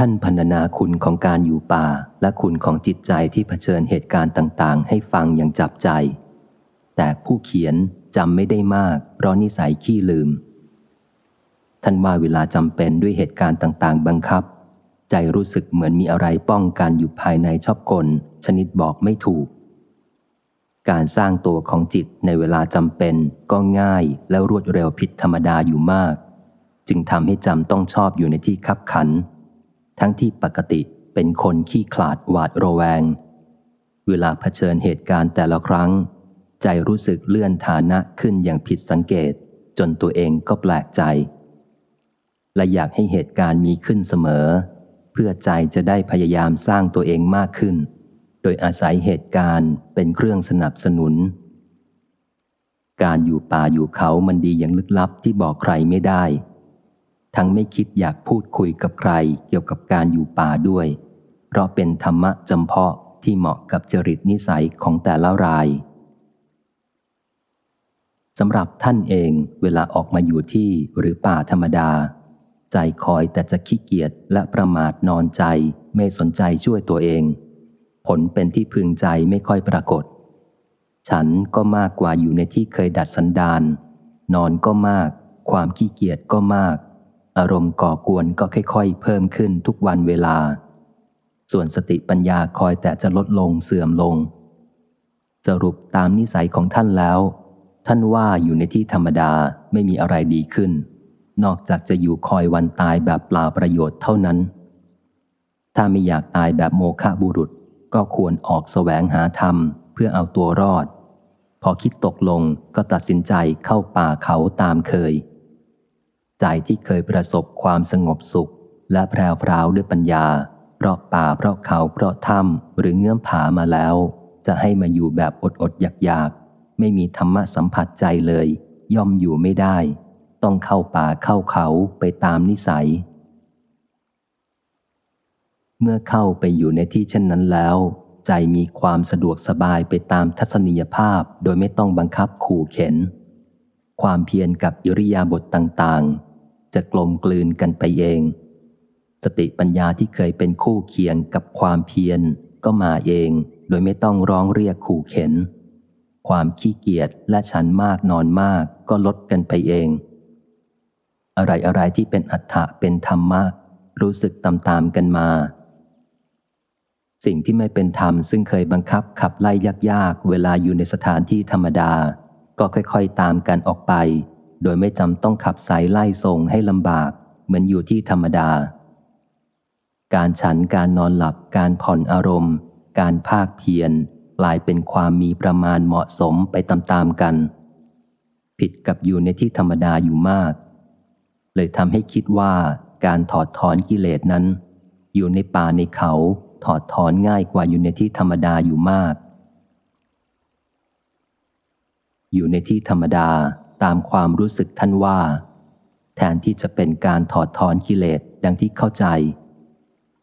ท่านพันนาคุณของการอยู่ป่าและคุณของจิตใจที่เผชิญเหตุการณ์ต่างๆ ให้ฟังอย่างจับใจ แต่ผู้เขียนจำไม่ได้มาก เพราะนิสัยขี้ลืม ท่านว่าเวลาจำเป็นด้วยเหตุการณ์ต่างๆ บังคับ ใจรู้สึกเหมือนมีอะไรป้องกันอยู่ภายในชอบกล ชนิดบอกไม่ถูก การสร้างตัวของจิตในเวลาจำเป็นก็ง่ายและรวดเร็วผิดธรรมดาอยู่มาก จึงทำให้จำต้องชอบอยู่ในที่คับขัน ทั้งที่ปกติเป็นคนขี้ขลาดหวาดระแวง เวลาเผชิญเหตุการณ์แต่ละครั้ง ใจรู้สึกเลื่อนฐานะขึ้นอย่างผิดสังเกต จนตัวเองก็แปลกใจ และอยากให้เหตุการณ์มีขึ้นเสมอ เพื่อใจจะได้พยายามสร้างตัวเองมากขึ้น โดยอาศัยเหตุการณ์เป็นเครื่องสนับสนุน การอยู่ป่าอยู่เขามันดีอย่างลึกลับที่บอกใครไม่ได้ ทั้งไม่คิดอยากพูดคุยกับใครเกี่ยวกับการอยู่ป่าด้วย เพราะเป็นธรรมะจำเพาะที่เหมาะกับจริตนิสัยของแต่ละรายสำหรับท่านเองเวลาออกมาอยู่ที่หรือป่าธรรมดา ใจคอยแต่จะขี้เกียจและประมาทนอนใจไม่สนใจช่วยตัวเอง ผลเป็นที่พึงใจไม่ค่อยปรากฏ ฉันก็มากกว่าอยู่ในที่เคยดัดสันดานนอนก็มาก ความขี้เกียจก็มาก อารมณ์ก่อกวนก็ค่อยๆ เพิ่มขึ้นทุกวันเวลา ส่วนสติปัญญาคอยแต่จะลดลงเสื่อมลง สรุปตามนิสัยของท่านแล้ว ท่านว่าอยู่ในที่ธรรมดาไม่มีอะไรดีขึ้น นอกจากจะอยู่คอยวันตายแบบเปล่าประโยชน์เท่านั้น ถ้าไม่อยากตายแบบโมฆะบุรุษก็ควรออกแสวงหาธรรมเพื่อเอาตัวรอด พอคิดตกลงก็ตัดสินใจเข้าป่าเขาตามเคย ใจที่เคยประสบความสงบสุข และแพรวพราวด้วยปัญญา เพราะป่าเพราะเขาเพราะถ้ำหรือเงื่อมผามาแล้ว จะให้มาอยู่แบบอดอดอยากอยากไม่มีธรรมะสัมผัสใจเลย ย่อมอยู่ไม่ได้ ต้องเข้าป่าเข้าเขาไปตามนิสัย เมื่อเข้าไปอยู่ในที่เช่นนั้นแล้ว ใจมีความสะดวกสบายไปตามทัศนียภาพโดยไม่ต้องบังคับขู่เข็น ความเพียรกับอิริยาบถต่าง จะกลมกลืนกันไปเอง สติปัญญาที่เคยเป็นคู่เคียงกับความเพียรก็มาเอง โดยไม่ต้องร้องเรียกขู่เข็น ความขี้เกียจและฉันมากนอนมากก็ลดกันไปเอง อะไรอะไรที่เป็นอัฏฐะเป็นธรรมะ รู้สึกตามตามกันมา สิ่งที่ไม่เป็นธรรมซึ่งเคยบังคับขับไล่ยากๆ เวลาอยู่ในสถานที่ธรรมดา ก็ค่อยๆตามกันออกไป โดยไม่จำต้องขับสายไล่ส่งให้ลำบาก เหมือนอยู่ที่ธรรมดา การฉันการนอนหลับการผ่อนอารมณ์ การภาคเพียรกลายเป็นความมีประมาณเหมาะสมไปตามๆกัน ผิดกับอยู่ในที่ธรรมดาอยู่มาก เลยทำให้คิดว่าการถอดถอนกิเลสนั้น อยู่ในป่าในเขาถอดถอนง่ายกว่าอยู่ในที่ธรรมดาอยู่มาก อยู่ในที่ธรรมดา ตามความรู้สึกท่านว่า แทนที่จะเป็นการถอดถอนกิเลสดังที่เข้าใจ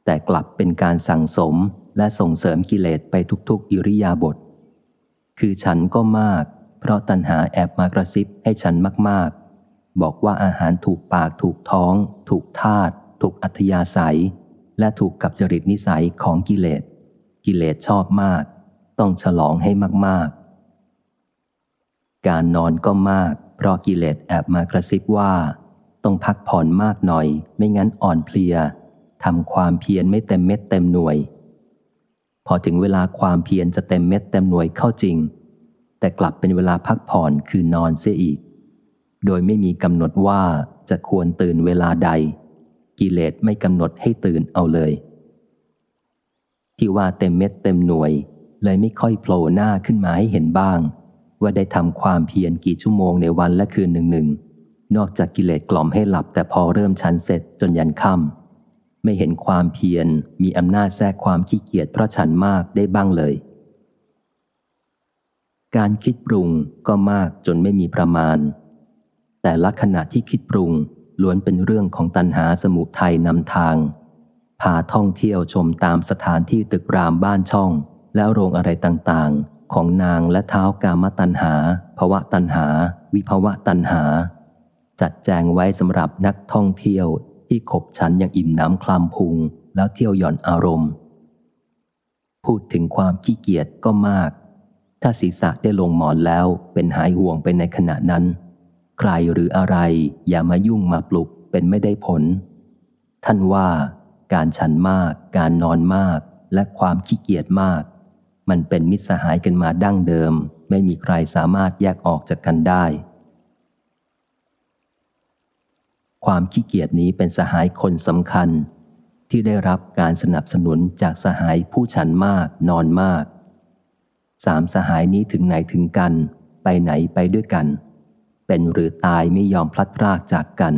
แต่กลับเป็นการสั่งสมและส่งเสริมกิเลสไปทุกๆ อิริยาบถคือฉันก็มาก เพราะตัณหาแอบมากระซิบให้ฉันมากๆ บอกว่าอาหารถูกปากถูกท้อง ถูกธาตุถูกอัธยาศัย และถูกกับจริตนิสัยของกิเลส กิเลสชอบมาก ต้องฉลองให้มากๆ การนอนก็มาก เพราะกิเลสแอบมากระซิบว่า ต้องพักผ่อนมากหน่อย ไม่งั้นอ่อนเพลียทำความเพียรไม่เต็มเม็ดเต็มหน่วย พอถึงเวลาความเพียรจะเต็มเม็ดเต็มหน่วยเข้าจริง แต่กลับเป็นเวลาพักผ่อนคือนอนเสียอีก โดยไม่มีกำหนดว่าจะควรตื่นเวลาใด กิเลสไม่กำหนดให้ตื่นเอาเลย ที่ว่าเต็มเม็ดเต็มหน่วย เลยไม่ค่อยโผล่หน้าขึ้นมาให้เห็นบ้าง ว่าได้ทำความเพียรกี่ชั่วโมงในวันและคืนหนึ่งหนึ่งนอกจากกิเลสกล่อมให้หลับแต่พอเริ่มชันเสร็จจนยันค่ำไม่เห็นความเพียรมีอำนาจแทรกความขี้เกียจเพราะฉันมากได้บ้างเลย การคิดปรุงก็มากจนไม่มีประมาณ แต่ละขณะที่คิดปรุงล้วนเป็นเรื่องของตันหาสมุทัยนำทาง พาท่องเที่ยวชมตามสถานที่ตึกรามบ้านช่อง แล้วโรงอะไรต่าง ของนางและเท้ากามตัณหา ภวะตัณหา วิภวะตัณหา จัดแจงไว้สำหรับนักท่องเที่ยวที่ขบฉันอย่างอิ่มน้ำคลำพุง แล้วเที่ยวหย่อนอารมณ์ พูดถึงความขี้เกียจก็มาก ถ้าศีรษะได้ลงหมอนแล้วเป็นหายห่วงไปในขณะนั้น ใครหรืออะไรอย่ามายุ่งมาปลุกเป็นไม่ได้ผล ท่านว่า การฉันมาก การนอนมาก และความขี้เกียจมาก มันเป็นมิตรสหายกันมาดั้งเดิม ไม่มีใครสามารถแยกออกจากกันได้ ความขี้เกียจนี้เป็นสหายคนสำคัญ ที่ได้รับการสนับสนุนจากสหายผู้ฉันมากนอนมาก สามสหายนี้ถึงไหนถึงกัน ไปไหนไปด้วยกัน เป็นหรือตายไม่ยอมพลัดพรากจากกัน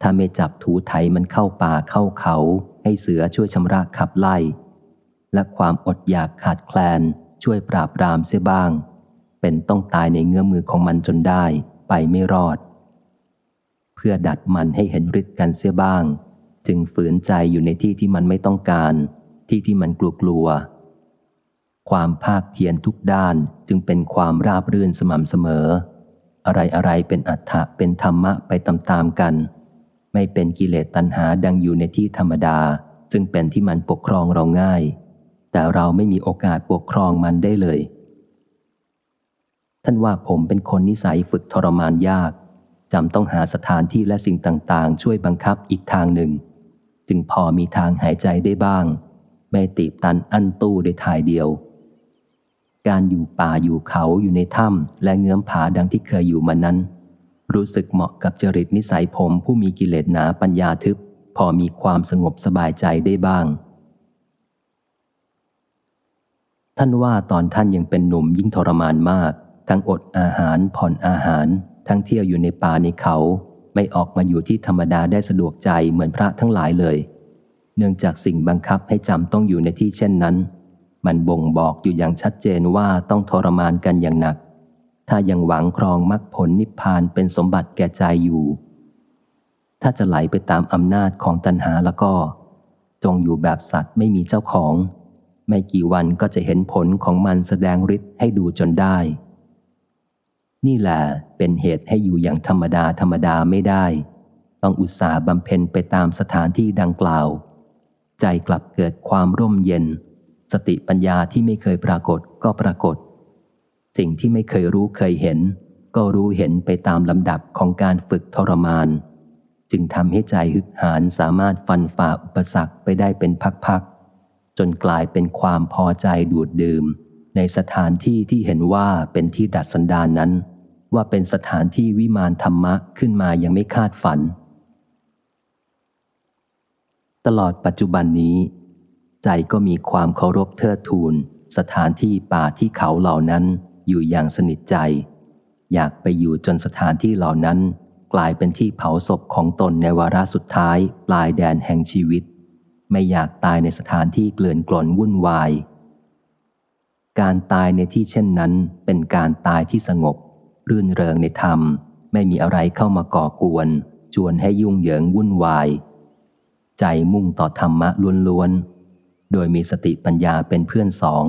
ถ้าไม่จับถูไถมันเข้าป่าเข้าเขา ให้เสือช่วยชำระขับไล่ และความอดอยากขาดแคลน ช่วยปราบปรามเสียบ้าง เป็นต้องตายในเงื้อมือของมันจนได้ไปไม่รอด เพื่อดัดมันให้เห็นฤทธิ์กันเสียบ้าง จึงฝืนใจอยู่ในที่ที่มันไม่ต้องการ ที่ที่มันกลัวกลัว ความภาคเพียรทุกด้านจึงเป็นความราบรื่นสม่ำเสมอ อะไรอะไรเป็นอัฏฐะเป็นธรรมะไปตามๆกัน ไม่เป็นกิเลสตัณหาดังอยู่ในที่ธรรมดา ซึ่งเป็นที่มันปกครองเราง่าย แต่เราไม่มีโอกาสปกครองมันได้เลย ท่านว่าผมเป็นคนนิสัยฝึกทรมานยาก จำต้องหาสถานที่และสิ่งต่างๆ ช่วยบังคับอีกทางหนึ่ง จึงพอมีทางหายใจได้บ้าง ไม่ตีบตันอั้นตู้ได้ทายเดียว การอยู่ป่าอยู่เขาอยู่ในถ้ำและเงื้อมผาดังที่เคยอยู่มานั้น รู้สึกเหมาะกับจริตนิสัยผมผู้มีกิเลสหนาปัญญาทึบ พอมีความสงบสบายใจได้บ้าง ท่านว่าตอนท่านยังเป็นหนุ่มยิ่งทรมานมาก ทั้งอดอาหารผ่อนอาหาร ทั้งเที่ยวอยู่ในป่าในเขา ไม่ออกมาอยู่ที่ธรรมดาได้สะดวกใจเหมือนพระทั้งหลายเลย เนื่องจากสิ่งบังคับให้จำต้องอยู่ในที่เช่นนั้น มันบ่งบอกอยู่อย่างชัดเจนว่าต้องทรมานกันอย่างหนัก ถ้ายังหวังครองมรรคผลนิพพานเป็นสมบัติแก่ใจอยู่ ถ้าจะไหลไปตามอำนาจของตัณหาแล้วก็ จงอยู่แบบสัตว์ไม่มีเจ้าของ ไม่กี่วันก็จะเห็นผลของมันแสดงฤทธิ์ให้ดูจนได้ นี่แหละเป็นเหตุให้อยู่อย่างธรรมดาธรรมดาไม่ได้ ต้องอุตส่าห์บำเพ็ญไปตามสถานที่ดังกล่าว ใจกลับเกิดความร่มเย็น สติปัญญาที่ไม่เคยปรากฏก็ปรากฏ สิ่งที่ไม่เคยรู้เคยเห็น ก็รู้เห็นไปตามลำดับของการฝึกทรมาน จึงทำให้ใจฮึกหานสามารถฟันฝ่าอุปสรรคไปได้เป็นพักๆ นกลายเป็นความพอใจดูดดื่ม ในสถานที่ที่เห็นว่าเป็นที่ดัดสันดานนั้น ว่าเป็นสถานที่วิมานธรรมะขึ้นมายังไม่คาดฝัน ตลอดปัจจุบันนี้ ใจก็มีความเคารพเทิดทูน สถานที่ป่าที่เขาเหล่านั้นอยู่อย่างสนิทใจ อยากไปอยู่จนสถานที่เหล่านั้น กลายเป็นที่เผาศพของตนในวาระสุดท้ายปลายแดนแห่งชีวิต ไม่อยากตายในสถานที่เกลื่อนกลนวุ่นวาย การตายในที่เช่นนั้นเป็นการตายที่สงบ รื่นเริงในธรรม ไม่มีอะไรเข้ามาก่อกวนชวนให้ยุ่งเหยิงวุ่นวาย ใจมุ่งต่อธรรมะล้วนๆ โดยมีสติปัญญาเป็นเพื่อนสอง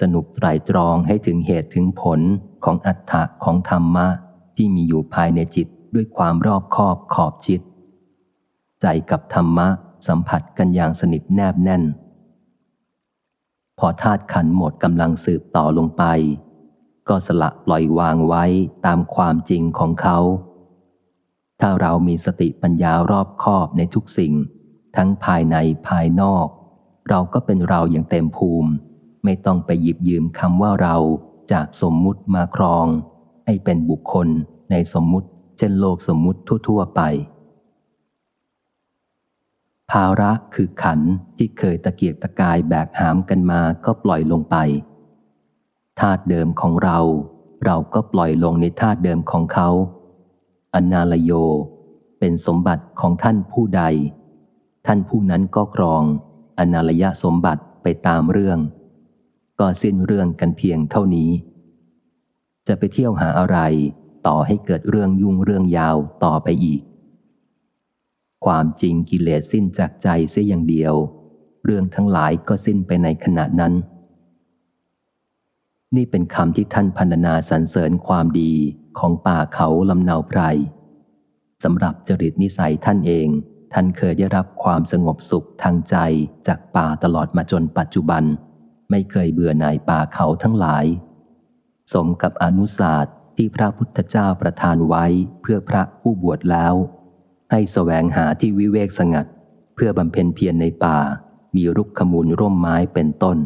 สนุกไตรตรองให้ถึงเหตุถึงผลของอัตถะของธรรมะที่มีอยู่ภายในจิตด้วยความรอบคอบขอบจิตใจกับธรรมะ สัมผัสกันอย่างสนิทแนบแน่น พอธาตุขันหมดกำลังสืบต่อลงไป ก็สละปล่อยวางไว้ตามความจริงของเขา ถ้าเรามีสติปัญญารอบคอบในทุกสิ่ง ทั้งภายในภายนอก เราก็เป็นเราอย่างเต็มภูมิ ไม่ต้องไปหยิบยืมคำว่าเราจากสมมุติมาครอง ให้เป็นบุคคลในสมมุติ เช่นโลกสมมุติทั่ว ๆ ไป ภาระคือขันที่เคยตะเกียกตะกายแบกหามกันมาก็ปล่อยลงไป ธาตุเดิมของเรา เราก็ปล่อยลงในธาตุเดิมของเขา อนาลโย เป็นสมบัติของท่านผู้ใด ท่านผู้นั้นก็ครอง อนาลยะสมบัติไปตามเรื่อง ก็สิ้นเรื่องกันเพียงเท่านี้ จะไปเที่ยวหาอะไร ต่อให้เกิดเรื่องยุ่งเรื่องยาวต่อไปอีก ความจริงกิเลสสิ้นจากใจเสียอย่างเดียว เรื่องทั้งหลายก็สิ้นไปในขณะนั้น นี่เป็นคำที่ท่านพันนาสรรเสริญความดีของป่าเขาลำนาวไพรสำหรับจริตนิสัยท่านเอง ท่านเคยได้รับความสงบสุขทางใจจากป่าตลอดมาจนปัจจุบัน ไม่เคยเบื่อหน่ายป่าเขาทั้งหลาย สมกับอนุศาสตร์ที่พระพุทธเจ้าประทานไว้เพื่อพระผู้บวชแล้ว ให้แสวงหาที่วิเวกสงัด เพื่อบำเพ็ญเพียรในป่า มีรุกขมูลร่มไม้เป็นต้น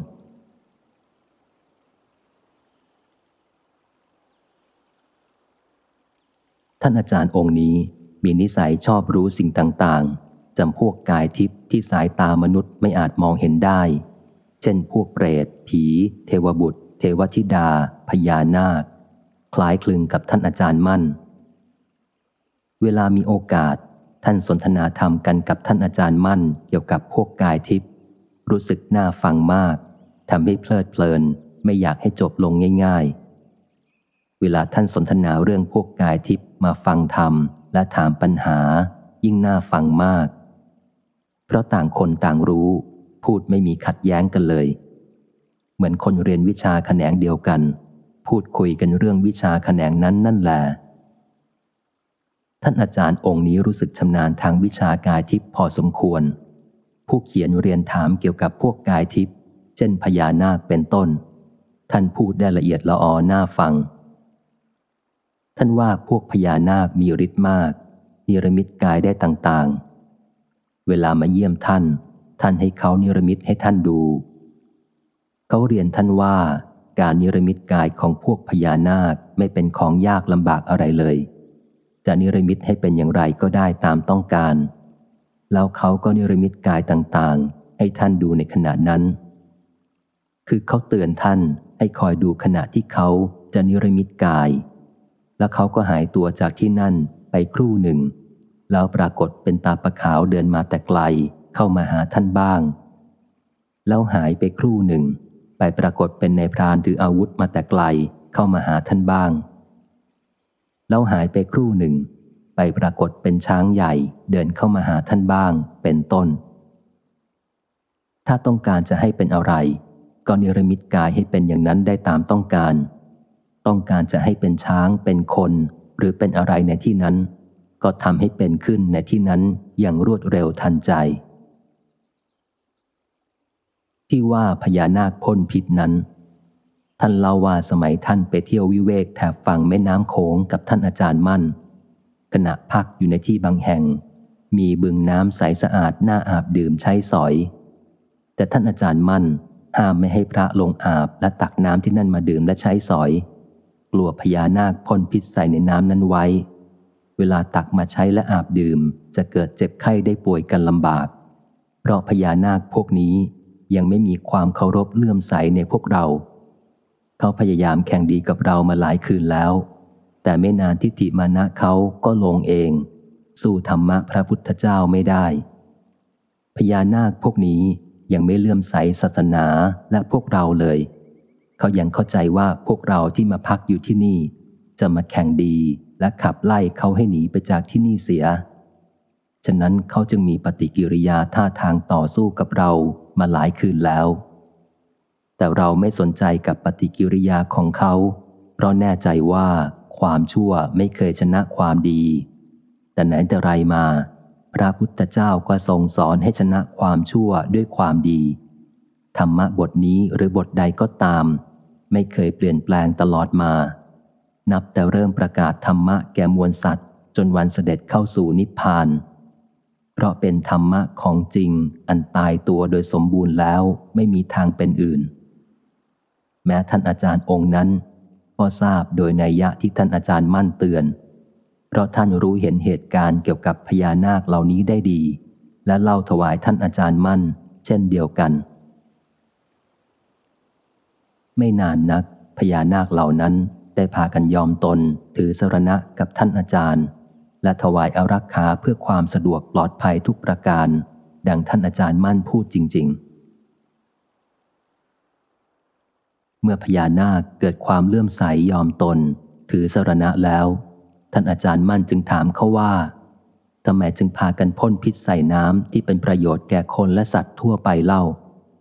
ท่านอาจารย์องค์นี้มีนิสัยชอบรู้สิ่งต่างๆจำพวกกายทิพย์ที่สายตามนุษย์ไม่อาจมองเห็นได้ เช่นพวกเปรต ผี เทวบุตร เทวธิดา พญานาค คล้ายคลึงกับท่านอาจารย์มั่น เวลามีโอกาส ท่านสนทนาธรรมกันกับท่านอาจารย์มั่นเกี่ยวกับพวกกายทิพย์รู้สึกน่าฟังมากทำให้เพลิดเพลินไม่อยากให้จบลงง่าย ๆ เวลาท่านสนทนาเรื่องพวกกายทิพย์มาฟังธรรมและถามปัญหา ยิ่งน่าฟังมาก เพราะต่างคนต่างรู้ พูดไม่มีขัดแย้งกันเลย เหมือนคนเรียนวิชาแขนงเดียวกัน พูดคุยกันเรื่องวิชาแขนงนั้นนั่นแหละ ท่านอาจารย์องค์นี้รู้สึกชำนาญทางวิชากายทิพย์พอสมควร ผู้เขียนเรียนถามเกี่ยวกับพวกกายทิพย์เช่นพญานาคเป็นต้น ท่านพูดได้ละเอียดละออน่าฟัง ท่านว่าพวกพญานาคมีฤทธิ์มาก นิรมิตกายได้ต่างๆ เวลามาเยี่ยมท่าน ท่านให้เขานิรมิตให้ท่านดู เขาเรียนท่านว่าการนิรมิตกายของพวกพญานาคไม่เป็นของยากลำบากอะไรเลย จะนิรมิตให้เป็นอย่างไรก็ได้ตามต้องการ แล้วเขาก็นิรมิตกายต่างๆ ให้ท่านดูในขณะนั้น คือเขาเตือนท่านให้คอยดูขณะที่เขาจะนิรมิตกาย แล้วเขาก็หายตัวจากที่นั่นไปครู่หนึ่ง แล้วปรากฏเป็นตาประขาวเดินมาแต่ไกลเข้ามาหาท่านบ้าง แล้วหายไปครู่หนึ่ง ไปปรากฏเป็นในพรานถืออาวุธมาแต่ไกลเข้ามาหาท่านบ้าง แล้วหายไปครู่หนึ่ง ไปปรากฏเป็นช้างใหญ่เดินเข้ามาหาท่านบ้างเป็นต้น ถ้าต้องการจะให้เป็นอะไรก็นิรมิตกายให้เป็นอย่างนั้นได้ตามต้องการ ต้องการจะให้เป็นช้างเป็นคน หรือเป็นอะไรในที่นั้น ก็ทำให้เป็นขึ้นในที่นั้นอย่างรวดเร็วทันใจ ที่ว่าพญานาคพ่นพิษนั้น ท่านเล่าว่าสมัยท่านไปเที่ยววิเวกแถบฝั่งแม่น้ำโขงกับท่านอาจารย์มั่น ขณะพักอยู่ในที่บางแห่ง มีบึงน้ำใสสะอาดน่าอาบดื่มใช้สอย แต่ท่านอาจารย์มั่นห้ามไม่ให้พระลงอาบและตักน้ำที่นั่นมาดื่มและใช้สอย กลัวพญานาคพ่นพิษใส่ในน้ำนั้นไว้ เวลาตักมาใช้และอาบดื่ม จะเกิดเจ็บไข้ได้ป่วยกันลำบาก เพราะพญานาคพวกนี้ยังไม่มีความเคารพเลื่อมใสในพวกเรา เขาพยายามแข่งดีกับเรามาหลายคืนแล้ว แต่ไม่นานทิฏฐิมานะเขาก็ลงเอง สู้ธรรมะพระพุทธเจ้าไม่ได้ พญานาคพวกนี้ยังไม่เลื่อมใสศาสนาและพวกเราเลย เขายังเข้าใจว่าพวกเราที่มาพักอยู่ที่นี่ จะมาแข่งดีและขับไล่เขาให้หนีไปจากที่นี่เสีย ฉะนั้นเขาจึงมีปฏิกิริยาท่าทางต่อสู้กับเรามาหลายคืนแล้ว แต่เราไม่สนใจกับปฏิกิริยาของเขา เพราะแน่ใจว่าความชั่วไม่เคยชนะความดี แต่ไหนแต่ไรมา พระพุทธเจ้าก็ทรงสอนให้ชนะความชั่วด้วยความดี ธรรมะบทนี้หรือบทใดก็ตาม ไม่เคยเปลี่ยนแปลงตลอดมา นับแต่เริ่มประกาศธรรมะแก่มวลสัตว์ จนวันเสด็จเข้าสู่นิพพาน เพราะเป็นธรรมะของจริงอันตายตัวโดยสมบูรณ์แล้วไม่มีทางเป็นอื่น แม้ท่านอาจารย์องค์นั้น ก็ทราบโดยนัยยะที่ท่านอาจารย์มั่นเตือน เพราะท่านรู้เห็นเหตุการณ์เกี่ยวกับพญานาคเหล่านี้ได้ดี และเล่าถวายท่านอาจารย์มั่น เช่นเดียวกัน ไม่นานนักพญานาคเหล่านั้นได้พากันยอมตนถือสรณะกับท่านอาจารย์ และถวายอารักขาเพื่อความสะดวกปลอดภัยทุกประการ ดังท่านอาจารย์มั่นพูดจริง ๆ เมื่อพญานาคเกิดความเลื่อมใสยอมตน ถือสรณะแล้ว ท่านอาจารย์มั่นจึงถามเขาว่าทำไมจึงพากันพ่นพิษใส่น้ำที่เป็นประโยชน์แก่คนและสัตว์ทั่วไปเล่า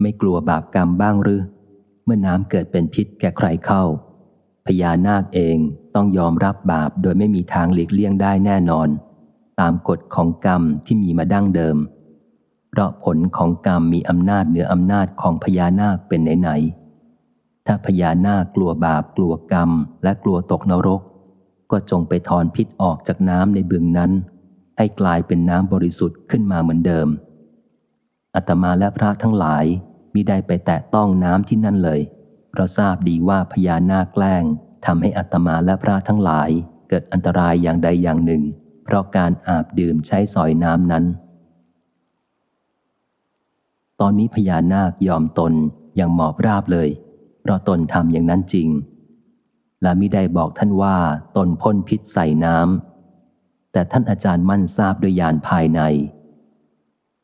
ไม่กลัวบาปกรรมบ้างหรือ เมื่อน้ำเกิดเป็นพิษแก่ใครเข้า พญานาคเองต้องยอมรับบาปโดยไม่มีทางหลีกเลี่ยงได้แน่นอนตตามกฎของกรรมที่มีมาดั้งเดิม เพราะผลของกรรมมีอำนาจเหนืออำนาจของพญานาคเป็นไหนๆ ถ้าพญานาคกลัวบาปกลัวกรรม และกลัวตกนรก ก็จงไปถอนพิษออกจากน้ำในบึงนั้น ให้กลายเป็นน้ำบริสุทธิ์ขึ้นมาเหมือนเดิมอาตมาและพระทั้งหลายมิได้ไปแตะต้องน้ำที่นั่นเลย เพราะทราบดีว่าพญานาคแกล้งทำให้อัตมาและพระทั้งหลาย เกิดอันตรายอย่างใดอย่างหนึ่ง เพราะการอาบดื่มใช้สอยน้ำนั้น ตอนนี้พญานาคยอมตนอย่างหมอบราบเลย เพราะตนทำอย่างนั้นจริง และมิได้บอกท่านว่าตนพ่นพิษใส่น้ำแต่ท่านอาจารย์มั่นทราบโดยยานภายใน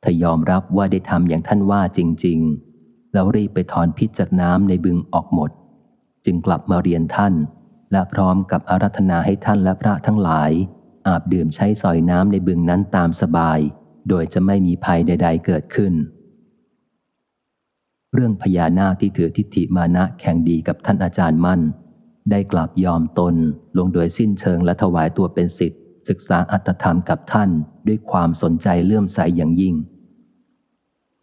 ถ้ายอมรับว่าได้ทำอย่างท่านว่าจริง ๆ แล้วรีบไปถอนพิษจากน้ำในบึงออกหมด จึงกลับมาเรียนท่าน และพร้อมกับอารัธนาให้ท่านและพระทั้งหลาย อาบดื่มใช้สอยน้ำในบึงนั้นตามสบาย โดยจะไม่มีภัยใด ๆ เกิดขึ้น เรื่องพญานาคที่ถือทิฏฐิมานะแข่งดีกับท่านอาจารย์มั่น ได้กลับยอมตนลงโดยสิ้นเชิงและถวายตัวเป็นสิทธิ์ศึกษาอัตธรรมกับท่านด้วยความสนใจเลื่อมใสอย่างยิ่ง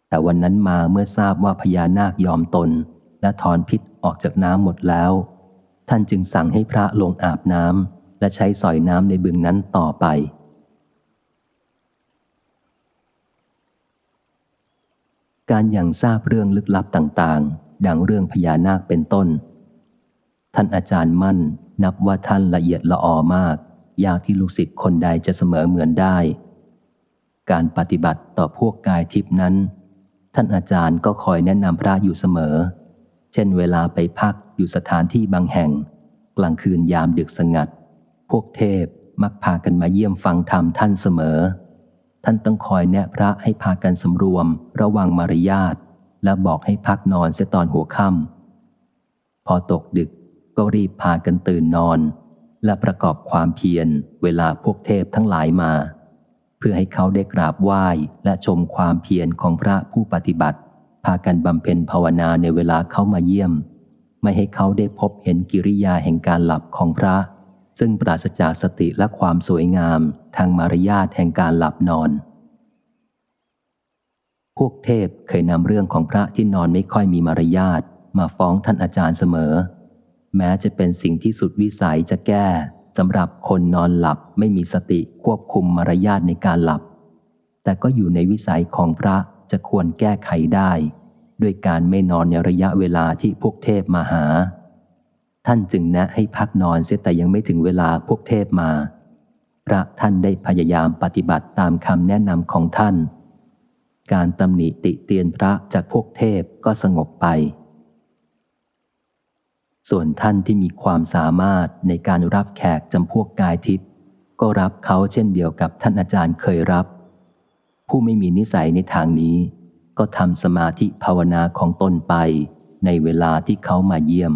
แต่วันนั้นมาเมื่อทราบว่าพญานาคยอมตน และถอนพิษออกจากน้ำหมดแล้ว ท่านจึงสั่งให้พระลงอาบน้ำและใช้สอยน้ำในบึงนั้นต่อไป การอย่างทราบเรื่องลึกลับต่างๆ ดังเรื่องพญานาคเป็นต้น ท่านอาจารย์มั่นนับว่าท่านละเอียดละออมาก ยากที่ลูกศิษย์คนใดจะเสมอเหมือนได้ การปฏิบัติต่อพวกกายทิพนั้น ท่านอาจารย์ก็คอยแนะนำพระอยู่เสมอ เช่นเวลาไปพักอยู่สถานที่บางแห่ง กลางคืนยามดึกสงัด พวกเทพมักพากันมาเยี่ยมฟังธรรมท่านเสมอ ท่านต้องคอยแนะพระให้พากันสำรวม ระวังมารยาทและบอกให้พักนอนเสียตอนหัวค่ำพอตกดึกก็รีบพากันตื่นนอน และประกอบความเพียรเวลาพวกเทพทั้งหลายมา เพื่อให้เขาได้กราบไหว้และชมความเพียรของพระผู้ปฏิบัติ พากันบำเพ็ญภาวนาในเวลาเขามาเยี่ยม ไม่ให้เขาได้พบเห็นกิริยาแห่งการหลับของพระ ซึ่งปราศจากสติและความสวยงามทางมารยาทแห่งการหลับนอน พวกเทพเคยนำเรื่องของพระที่นอนไม่ค่อยมีมารยาทมาฟ้องท่านอาจารย์เสมอ แม้จะเป็นสิ่งที่สุดวิสัยจะแก้สำหรับคนนอนหลับไม่มีสติควบคุมมารยาทในการหลับ แต่ก็อยู่ในวิสัยของพระจะควรแก้ไขได้ ด้วยการไม่นอนในระยะเวลาที่พวกเทพมาหา ท่านจึงแนะให้พักนอนเสียแต่ยังไม่ถึงเวลาพวกเทพมา พระท่านได้พยายามปฏิบัติตามคำแนะนำของท่าน การตำหนิติเตียนพระจากพวกเทพก็สงบไป ส่วนท่านที่มีความสามารถในการรับแขกจำพวกกายทิพย์ก็รับเขาเช่นเดียวกับท่านอาจารย์เคยรับ ผู้ไม่มีนิสัยในทางนี้ ก็ทำสมาธิภาวนาของตนไปในเวลาที่เขามาเยี่ยม